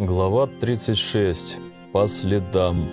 Глава 36. По следам.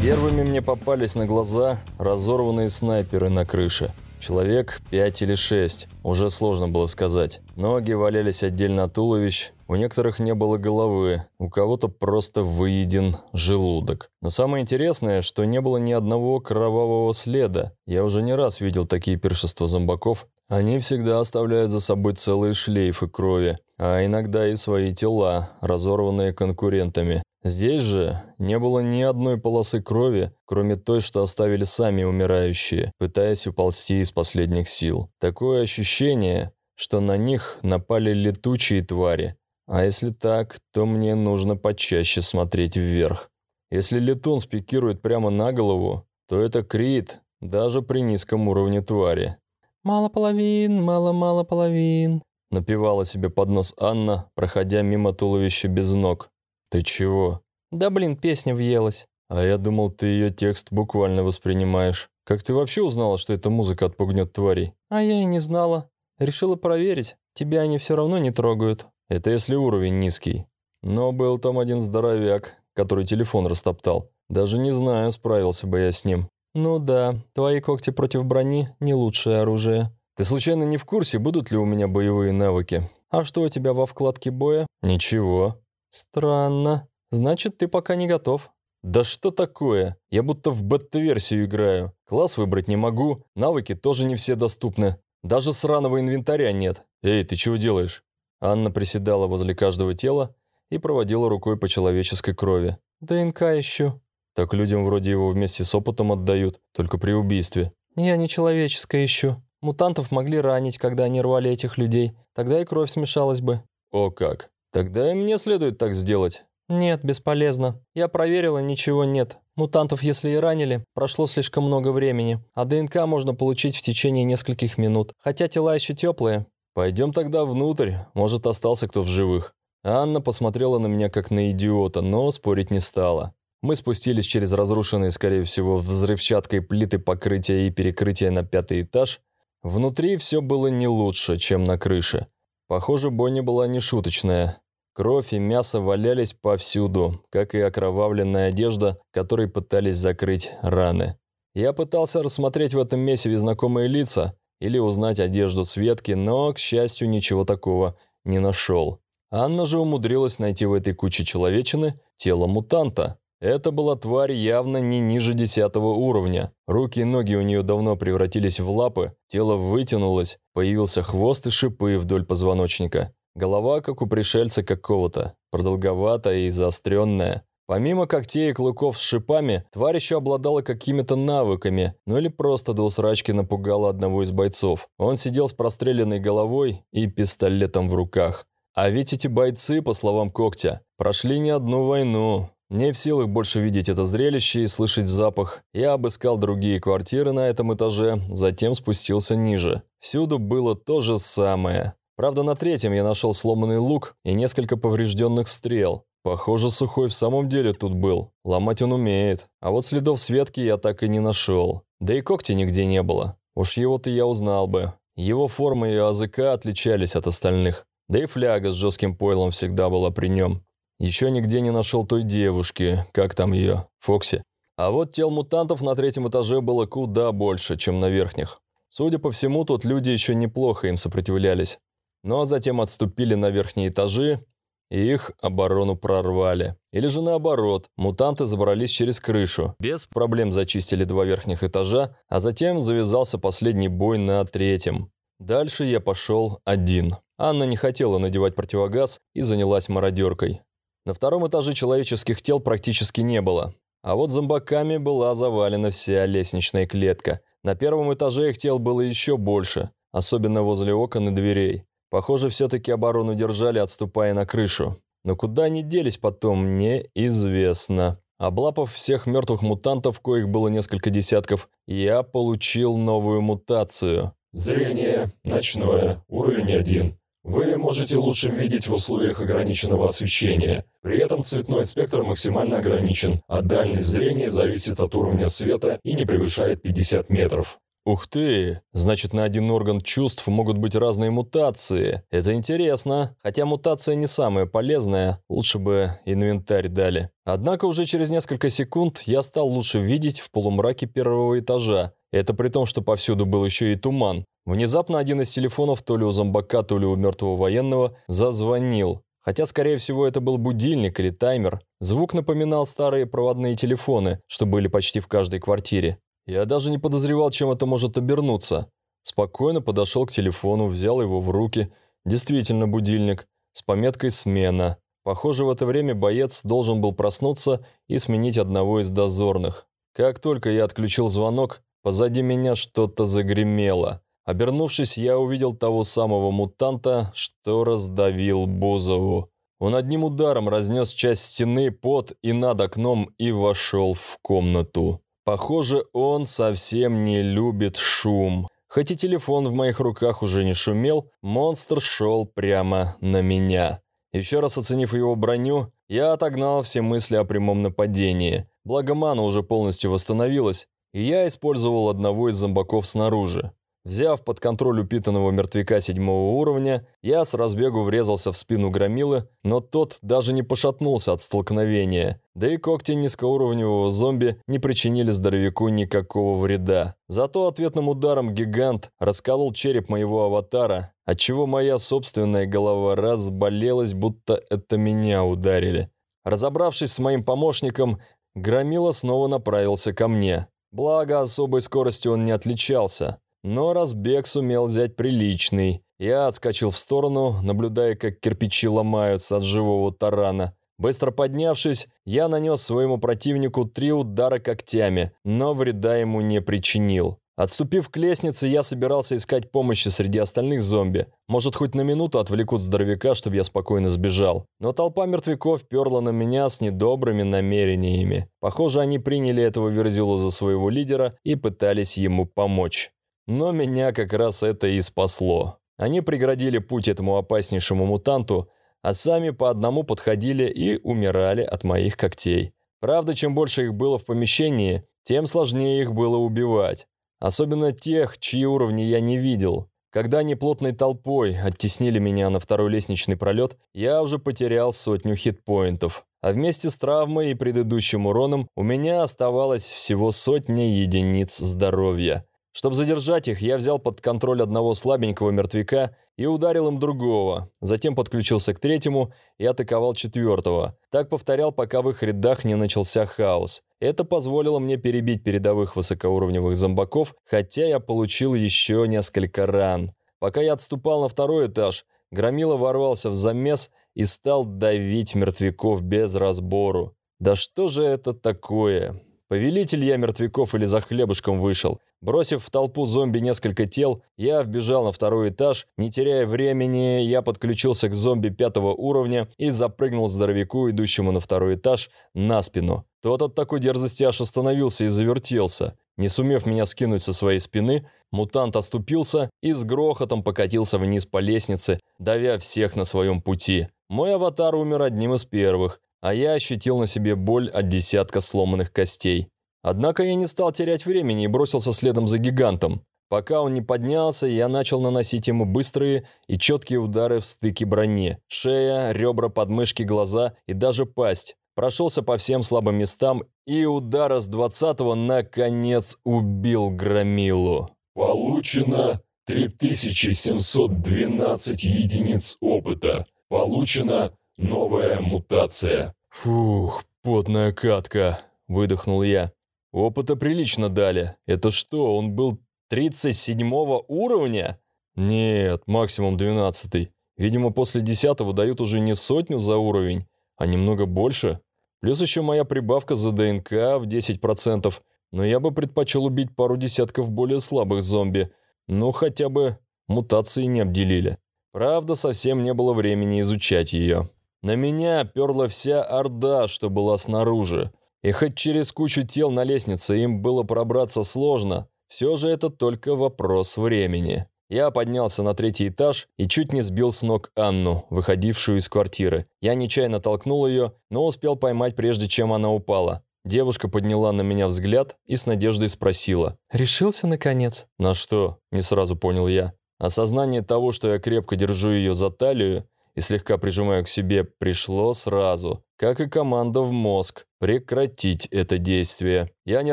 Первыми мне попались на глаза разорванные снайперы на крыше. Человек пять или шесть, уже сложно было сказать. Ноги валялись отдельно от туловищ, у некоторых не было головы, у кого-то просто выеден желудок. Но самое интересное, что не было ни одного кровавого следа. Я уже не раз видел такие пиршества зомбаков. Они всегда оставляют за собой целые шлейфы крови, а иногда и свои тела, разорванные конкурентами. Здесь же не было ни одной полосы крови, кроме той, что оставили сами умирающие, пытаясь уползти из последних сил. Такое ощущение, что на них напали летучие твари. А если так, то мне нужно почаще смотреть вверх. Если летун спикирует прямо на голову, то это крит даже при низком уровне твари. «Мало половин, мало-мало половин», напевала себе под нос Анна, проходя мимо туловища без ног. «Ты чего?» «Да блин, песня въелась». «А я думал, ты ее текст буквально воспринимаешь. Как ты вообще узнала, что эта музыка отпугнет тварей?» «А я и не знала. Решила проверить. Тебя они все равно не трогают». «Это если уровень низкий. Но был там один здоровяк, который телефон растоптал. Даже не знаю, справился бы я с ним». «Ну да, твои когти против брони – не лучшее оружие». «Ты случайно не в курсе, будут ли у меня боевые навыки?» «А что у тебя во вкладке боя?» «Ничего». «Странно. Значит, ты пока не готов». «Да что такое? Я будто в бета-версию играю. Класс выбрать не могу, навыки тоже не все доступны. Даже сраного инвентаря нет. Эй, ты чего делаешь?» Анна приседала возле каждого тела и проводила рукой по человеческой крови. «ДНК ищу». «Так людям вроде его вместе с опытом отдают, только при убийстве». «Я не человеческое ищу. Мутантов могли ранить, когда они рвали этих людей. Тогда и кровь смешалась бы». «О как!» Тогда и мне следует так сделать. Нет, бесполезно. Я проверила, ничего нет. Мутантов, если и ранили, прошло слишком много времени, а ДНК можно получить в течение нескольких минут. Хотя тела еще теплые. Пойдем тогда внутрь, может остался кто в живых. Анна посмотрела на меня как на идиота, но спорить не стала. Мы спустились через разрушенные, скорее всего, взрывчаткой плиты покрытия и перекрытия на пятый этаж. Внутри все было не лучше, чем на крыше. Похоже, бойня была нешуточная. Кровь и мясо валялись повсюду, как и окровавленная одежда, которой пытались закрыть раны. Я пытался рассмотреть в этом месиве знакомые лица или узнать одежду Светки, но, к счастью, ничего такого не нашел. Анна же умудрилась найти в этой куче человечины тело мутанта. Это была тварь явно не ниже десятого уровня. Руки и ноги у нее давно превратились в лапы, тело вытянулось, появился хвост и шипы вдоль позвоночника. Голова, как у пришельца какого-то, продолговатая и заостренная. Помимо когтей и клыков с шипами, тварь еще обладала какими-то навыками, ну или просто до усрачки напугала одного из бойцов. Он сидел с простреленной головой и пистолетом в руках. А ведь эти бойцы, по словам Когтя, прошли не одну войну. Не в силах больше видеть это зрелище и слышать запах, я обыскал другие квартиры на этом этаже, затем спустился ниже. Всюду было то же самое. Правда, на третьем я нашел сломанный лук и несколько поврежденных стрел. Похоже, Сухой в самом деле тут был. Ломать он умеет. А вот следов Светки я так и не нашел. Да и когти нигде не было. Уж его-то я узнал бы. Его форма и АЗК отличались от остальных. Да и фляга с жестким пойлом всегда была при нем. Еще нигде не нашел той девушки, как там ее, Фокси. А вот тел мутантов на третьем этаже было куда больше, чем на верхних. Судя по всему, тут люди еще неплохо им сопротивлялись но затем отступили на верхние этажи, их оборону прорвали. Или же наоборот, мутанты забрались через крышу, без проблем зачистили два верхних этажа, а затем завязался последний бой на третьем. Дальше я пошел один. Анна не хотела надевать противогаз и занялась мародеркой. На втором этаже человеческих тел практически не было. А вот зомбаками была завалена вся лестничная клетка. На первом этаже их тел было еще больше, особенно возле окон и дверей. Похоже, все-таки оборону держали, отступая на крышу. Но куда они делись потом, неизвестно. Облапав всех мертвых мутантов, коих было несколько десятков, я получил новую мутацию. Зрение ночное, уровень 1. Вы можете лучше видеть в условиях ограниченного освещения. При этом цветной спектр максимально ограничен, а дальность зрения зависит от уровня света и не превышает 50 метров. Ух ты, значит на один орган чувств могут быть разные мутации. Это интересно. Хотя мутация не самая полезная, лучше бы инвентарь дали. Однако уже через несколько секунд я стал лучше видеть в полумраке первого этажа. Это при том, что повсюду был еще и туман. Внезапно один из телефонов, то ли у зомбака, то ли у мертвого военного, зазвонил. Хотя, скорее всего, это был будильник или таймер. Звук напоминал старые проводные телефоны, что были почти в каждой квартире. Я даже не подозревал, чем это может обернуться. Спокойно подошел к телефону, взял его в руки. Действительно будильник. С пометкой «Смена». Похоже, в это время боец должен был проснуться и сменить одного из дозорных. Как только я отключил звонок, позади меня что-то загремело. Обернувшись, я увидел того самого мутанта, что раздавил Бузову. Он одним ударом разнес часть стены под и над окном и вошел в комнату. Похоже, он совсем не любит шум. Хоть и телефон в моих руках уже не шумел, монстр шел прямо на меня. Еще раз оценив его броню, я отогнал все мысли о прямом нападении. Благо мана уже полностью восстановилась, и я использовал одного из зомбаков снаружи. Взяв под контроль упитанного мертвяка седьмого уровня, я с разбегу врезался в спину громилы, но тот даже не пошатнулся от столкновения, да и когти низкоуровневого зомби не причинили здоровяку никакого вреда. Зато ответным ударом гигант расколол череп моего аватара, отчего моя собственная голова разболелась, будто это меня ударили. Разобравшись с моим помощником, громила снова направился ко мне. Благо, особой скоростью он не отличался. Но разбег сумел взять приличный. Я отскочил в сторону, наблюдая, как кирпичи ломаются от живого тарана. Быстро поднявшись, я нанес своему противнику три удара когтями, но вреда ему не причинил. Отступив к лестнице, я собирался искать помощи среди остальных зомби. Может, хоть на минуту отвлекут здоровяка, чтобы я спокойно сбежал. Но толпа мертвяков перла на меня с недобрыми намерениями. Похоже, они приняли этого Верзилу за своего лидера и пытались ему помочь. Но меня как раз это и спасло. Они преградили путь этому опаснейшему мутанту, а сами по одному подходили и умирали от моих когтей. Правда, чем больше их было в помещении, тем сложнее их было убивать. Особенно тех, чьи уровни я не видел. Когда они плотной толпой оттеснили меня на второй лестничный пролет, я уже потерял сотню хитпоинтов. А вместе с травмой и предыдущим уроном у меня оставалось всего сотня единиц здоровья. Чтобы задержать их, я взял под контроль одного слабенького мертвяка и ударил им другого, затем подключился к третьему и атаковал четвертого. Так повторял, пока в их рядах не начался хаос. Это позволило мне перебить передовых высокоуровневых зомбаков, хотя я получил еще несколько ран. Пока я отступал на второй этаж, Громила ворвался в замес и стал давить мертвяков без разбору. Да что же это такое? Повелитель я мертвяков или за хлебушком вышел. Бросив в толпу зомби несколько тел, я вбежал на второй этаж. Не теряя времени, я подключился к зомби пятого уровня и запрыгнул здоровяку, идущему на второй этаж, на спину. Тот от такой дерзости аж остановился и завертелся. Не сумев меня скинуть со своей спины, мутант оступился и с грохотом покатился вниз по лестнице, давя всех на своем пути. Мой аватар умер одним из первых, а я ощутил на себе боль от десятка сломанных костей. Однако я не стал терять времени и бросился следом за гигантом. Пока он не поднялся, я начал наносить ему быстрые и четкие удары в стыке брони. Шея, ребра, подмышки, глаза и даже пасть. Прошелся по всем слабым местам, и удара с 20-го наконец убил Громилу. Получено 3712 единиц опыта. Получена новая мутация. Фух, потная катка, выдохнул я. Опыта прилично дали. Это что, он был 37 уровня? Нет, максимум 12. Видимо, после 10 дают уже не сотню за уровень, а немного больше. Плюс еще моя прибавка за ДНК в 10%. Но я бы предпочел убить пару десятков более слабых зомби. Ну, хотя бы мутации не обделили. Правда, совсем не было времени изучать ее. На меня перла вся орда, что была снаружи. И хоть через кучу тел на лестнице им было пробраться сложно, все же это только вопрос времени. Я поднялся на третий этаж и чуть не сбил с ног Анну, выходившую из квартиры. Я нечаянно толкнул ее, но успел поймать, прежде чем она упала. Девушка подняла на меня взгляд и с надеждой спросила. «Решился, наконец?» «На что?» – не сразу понял я. Осознание того, что я крепко держу ее за талию и слегка прижимаю к себе, пришло сразу, как и команда в мозг, прекратить это действие. Я, не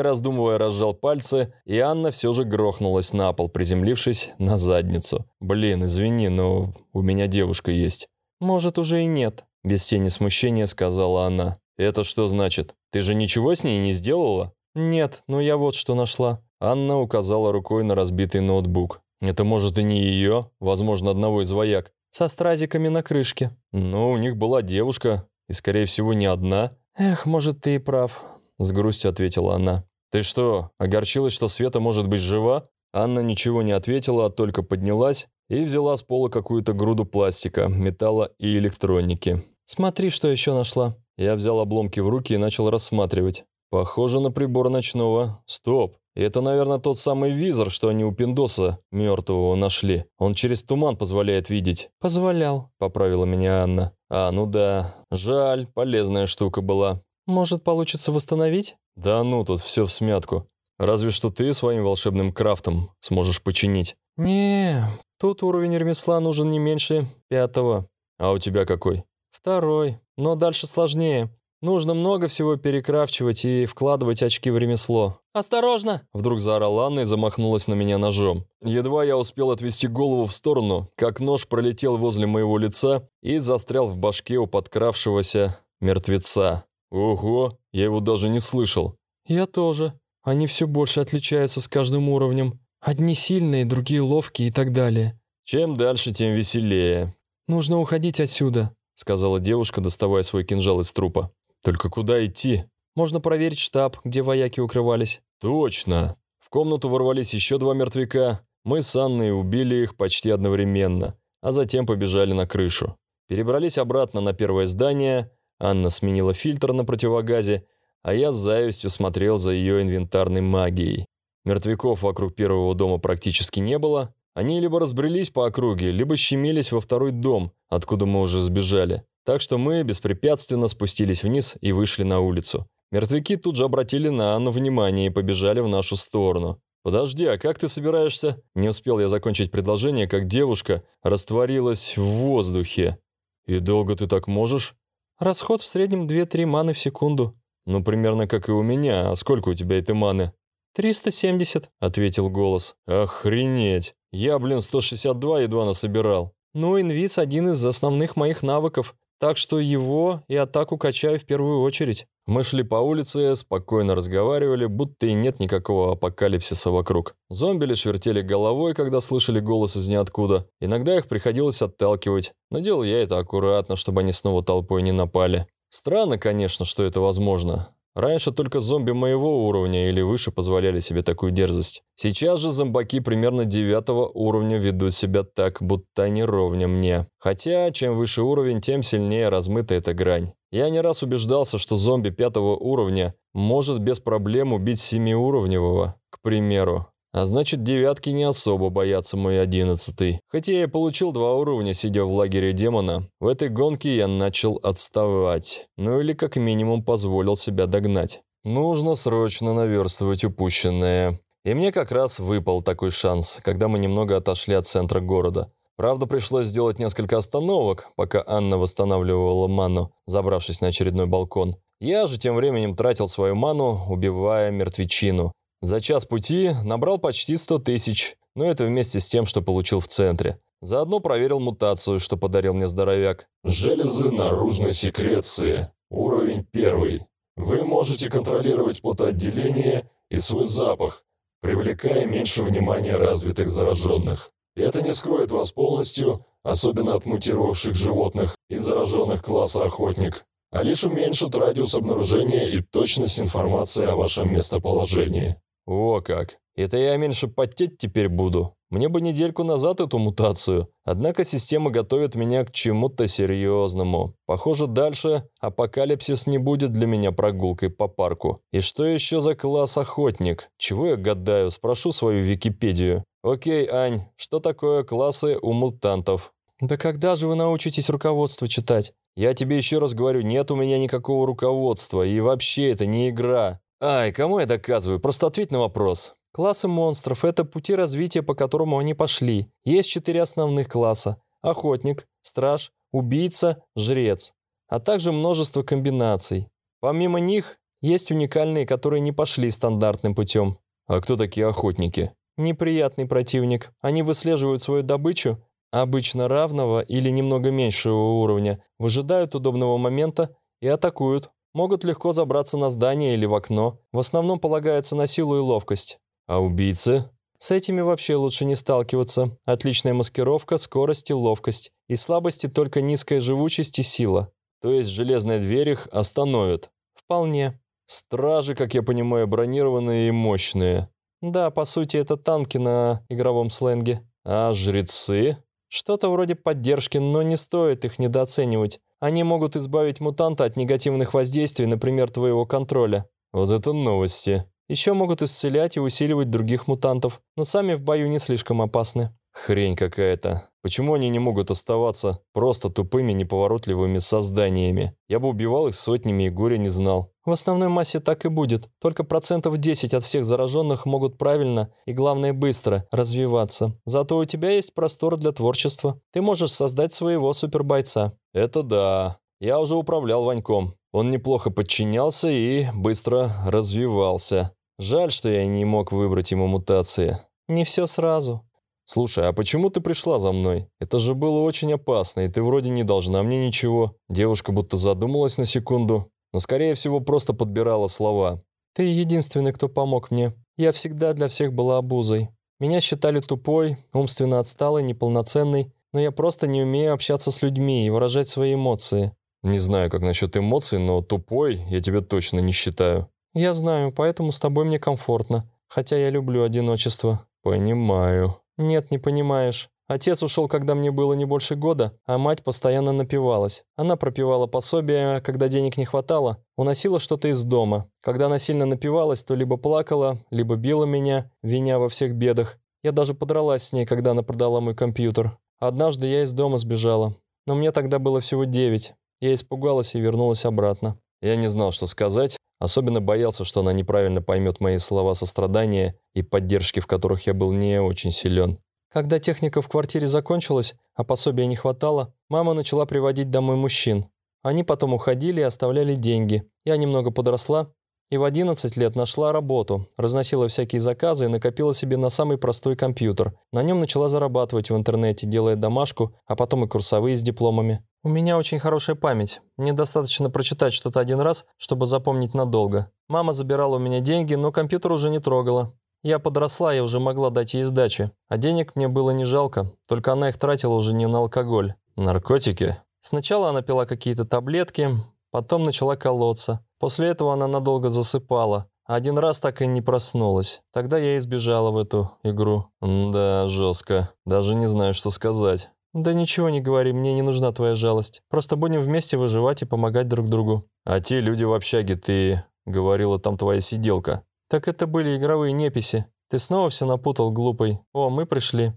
раздумывая, разжал пальцы, и Анна все же грохнулась на пол, приземлившись на задницу. «Блин, извини, но у меня девушка есть». «Может, уже и нет», – без тени смущения сказала она. «Это что значит? Ты же ничего с ней не сделала?» «Нет, но я вот что нашла». Анна указала рукой на разбитый ноутбук. «Это может и не ее, возможно, одного из вояк». «Со стразиками на крышке». «Но у них была девушка, и, скорее всего, не одна». «Эх, может, ты и прав», — с грустью ответила она. «Ты что, огорчилась, что Света может быть жива?» Анна ничего не ответила, а только поднялась и взяла с пола какую-то груду пластика, металла и электроники. «Смотри, что еще нашла». Я взял обломки в руки и начал рассматривать. Похоже на прибор ночного. Стоп. Это, наверное, тот самый визор, что они у Пиндоса мертвого нашли. Он через туман позволяет видеть. «Позволял», — поправила меня Анна. «А, ну да. Жаль, полезная штука была». «Может, получится восстановить?» «Да ну, тут все в смятку. Разве что ты своим волшебным крафтом сможешь починить». не тут уровень ремесла нужен не меньше пятого». «А у тебя какой?» «Второй. Но дальше сложнее. Нужно много всего перекрафчивать и вкладывать очки в ремесло». «Осторожно!» Вдруг заорала Анна и замахнулась на меня ножом. Едва я успел отвести голову в сторону, как нож пролетел возле моего лица и застрял в башке у подкравшегося мертвеца. Ого, я его даже не слышал. «Я тоже. Они все больше отличаются с каждым уровнем. Одни сильные, другие ловкие и так далее». «Чем дальше, тем веселее». «Нужно уходить отсюда», — сказала девушка, доставая свой кинжал из трупа. «Только куда идти?» «Можно проверить штаб, где вояки укрывались». «Точно!» В комнату ворвались еще два мертвяка. Мы с Анной убили их почти одновременно, а затем побежали на крышу. Перебрались обратно на первое здание, Анна сменила фильтр на противогазе, а я с завистью смотрел за ее инвентарной магией. Мертвяков вокруг первого дома практически не было, они либо разбрелись по округе, либо щемились во второй дом, откуда мы уже сбежали. Так что мы беспрепятственно спустились вниз и вышли на улицу. Мертвяки тут же обратили на Анну внимание и побежали в нашу сторону. «Подожди, а как ты собираешься?» Не успел я закончить предложение, как девушка растворилась в воздухе. «И долго ты так можешь?» «Расход в среднем 2-3 маны в секунду». «Ну, примерно как и у меня. А сколько у тебя этой маны?» «370», — ответил голос. «Охренеть! Я, блин, 162 едва насобирал». «Ну, инвиз — один из основных моих навыков, так что его и атаку качаю в первую очередь». Мы шли по улице, спокойно разговаривали, будто и нет никакого апокалипсиса вокруг. Зомби лишь вертели головой, когда слышали голос из ниоткуда. Иногда их приходилось отталкивать, но делал я это аккуратно, чтобы они снова толпой не напали. Странно, конечно, что это возможно. Раньше только зомби моего уровня или выше позволяли себе такую дерзость. Сейчас же зомбаки примерно девятого уровня ведут себя так, будто они ровня мне. Хотя, чем выше уровень, тем сильнее размыта эта грань. Я не раз убеждался, что зомби пятого уровня может без проблем убить семиуровневого, к примеру. А значит, девятки не особо боятся мой одиннадцатый. Хотя я и получил два уровня, сидя в лагере демона, в этой гонке я начал отставать. Ну или как минимум позволил себя догнать. Нужно срочно наверстывать упущенное. И мне как раз выпал такой шанс, когда мы немного отошли от центра города. Правда, пришлось сделать несколько остановок, пока Анна восстанавливала ману, забравшись на очередной балкон. Я же тем временем тратил свою ману, убивая мертвечину. За час пути набрал почти 100 тысяч, но это вместе с тем, что получил в центре. Заодно проверил мутацию, что подарил мне здоровяк. Железы наружной секреции. Уровень первый. Вы можете контролировать потоотделение и свой запах, привлекая меньше внимания развитых зараженных. Это не скроет вас полностью, особенно от мутировавших животных и зараженных класса охотник, а лишь уменьшит радиус обнаружения и точность информации о вашем местоположении. О как! Это я меньше потеть теперь буду. Мне бы недельку назад эту мутацию. Однако система готовит меня к чему-то серьезному. Похоже, дальше апокалипсис не будет для меня прогулкой по парку. И что еще за класс охотник? Чего я гадаю? Спрошу свою Википедию. Окей, Ань, что такое классы у мутантов? Да когда же вы научитесь руководство читать? Я тебе еще раз говорю, нет у меня никакого руководства, и вообще это не игра. Ай, кому я доказываю? Просто ответь на вопрос. Классы монстров – это пути развития, по которому они пошли. Есть четыре основных класса – охотник, страж, убийца, жрец, а также множество комбинаций. Помимо них, есть уникальные, которые не пошли стандартным путем. А кто такие охотники? Неприятный противник. Они выслеживают свою добычу, обычно равного или немного меньшего уровня, выжидают удобного момента и атакуют. Могут легко забраться на здание или в окно. В основном полагаются на силу и ловкость. А убийцы? С этими вообще лучше не сталкиваться. Отличная маскировка, скорость и ловкость. И слабости только низкая живучесть и сила. То есть железная дверь их остановит? Вполне. Стражи, как я понимаю, бронированные и мощные. Да, по сути, это танки на игровом сленге. А жрецы? Что-то вроде поддержки, но не стоит их недооценивать. Они могут избавить мутанта от негативных воздействий, например, твоего контроля. Вот это новости. Еще могут исцелять и усиливать других мутантов, но сами в бою не слишком опасны. Хрень какая-то. Почему они не могут оставаться просто тупыми, неповоротливыми созданиями? Я бы убивал их сотнями и горя не знал. В основной массе так и будет. Только процентов 10 от всех зараженных могут правильно и, главное, быстро развиваться. Зато у тебя есть простор для творчества. Ты можешь создать своего супербойца. Это да. Я уже управлял Ваньком. Он неплохо подчинялся и быстро развивался. Жаль, что я не мог выбрать ему мутации. Не все сразу. «Слушай, а почему ты пришла за мной? Это же было очень опасно, и ты вроде не должна мне ничего». Девушка будто задумалась на секунду, но, скорее всего, просто подбирала слова. «Ты единственный, кто помог мне. Я всегда для всех была обузой. Меня считали тупой, умственно отсталой, неполноценной, но я просто не умею общаться с людьми и выражать свои эмоции». «Не знаю, как насчет эмоций, но тупой я тебя точно не считаю». «Я знаю, поэтому с тобой мне комфортно, хотя я люблю одиночество». «Понимаю». «Нет, не понимаешь. Отец ушел, когда мне было не больше года, а мать постоянно напивалась. Она пропивала пособие, а когда денег не хватало, уносила что-то из дома. Когда она сильно напивалась, то либо плакала, либо била меня, виня во всех бедах. Я даже подралась с ней, когда она продала мой компьютер. Однажды я из дома сбежала. Но мне тогда было всего девять. Я испугалась и вернулась обратно. Я не знал, что сказать, особенно боялся, что она неправильно поймет мои слова сострадания и поддержки, в которых я был не очень силен. Когда техника в квартире закончилась, а пособия не хватало, мама начала приводить домой мужчин. Они потом уходили и оставляли деньги. Я немного подросла и в 11 лет нашла работу, разносила всякие заказы и накопила себе на самый простой компьютер. На нем начала зарабатывать в интернете, делая домашку, а потом и курсовые с дипломами. У меня очень хорошая память. Мне достаточно прочитать что-то один раз, чтобы запомнить надолго. Мама забирала у меня деньги, но компьютер уже не трогала. Я подросла и уже могла дать ей сдачи. А денег мне было не жалко, только она их тратила уже не на алкоголь. Наркотики? Сначала она пила какие-то таблетки, потом начала колоться. После этого она надолго засыпала. Один раз так и не проснулась. Тогда я избежала в эту игру. Да, жестко. Даже не знаю, что сказать. Да ничего не говори, мне не нужна твоя жалость. Просто будем вместе выживать и помогать друг другу. А те люди в общаге, ты говорила, там твоя сиделка. Так это были игровые неписи. Ты снова все напутал, глупый. О, мы пришли.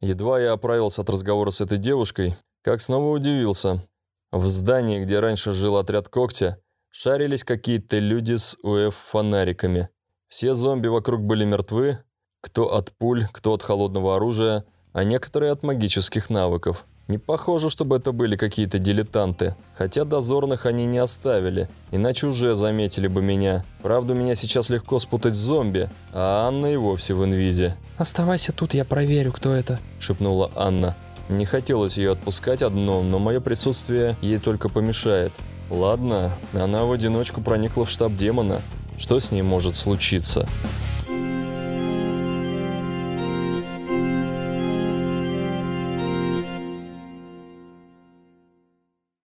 Едва я оправился от разговора с этой девушкой, как снова удивился. В здании, где раньше жил отряд когтя, шарились какие-то люди с УФ-фонариками. Все зомби вокруг были мертвы, кто от пуль, кто от холодного оружия, а некоторые от магических навыков. Не похоже, чтобы это были какие-то дилетанты, хотя дозорных они не оставили, иначе уже заметили бы меня. Правда, меня сейчас легко спутать с зомби, а Анна и вовсе в инвизе. «Оставайся тут, я проверю, кто это», – шепнула Анна. Не хотелось ее отпускать одну, но мое присутствие ей только помешает. Ладно, она в одиночку проникла в штаб демона. Что с ней может случиться?»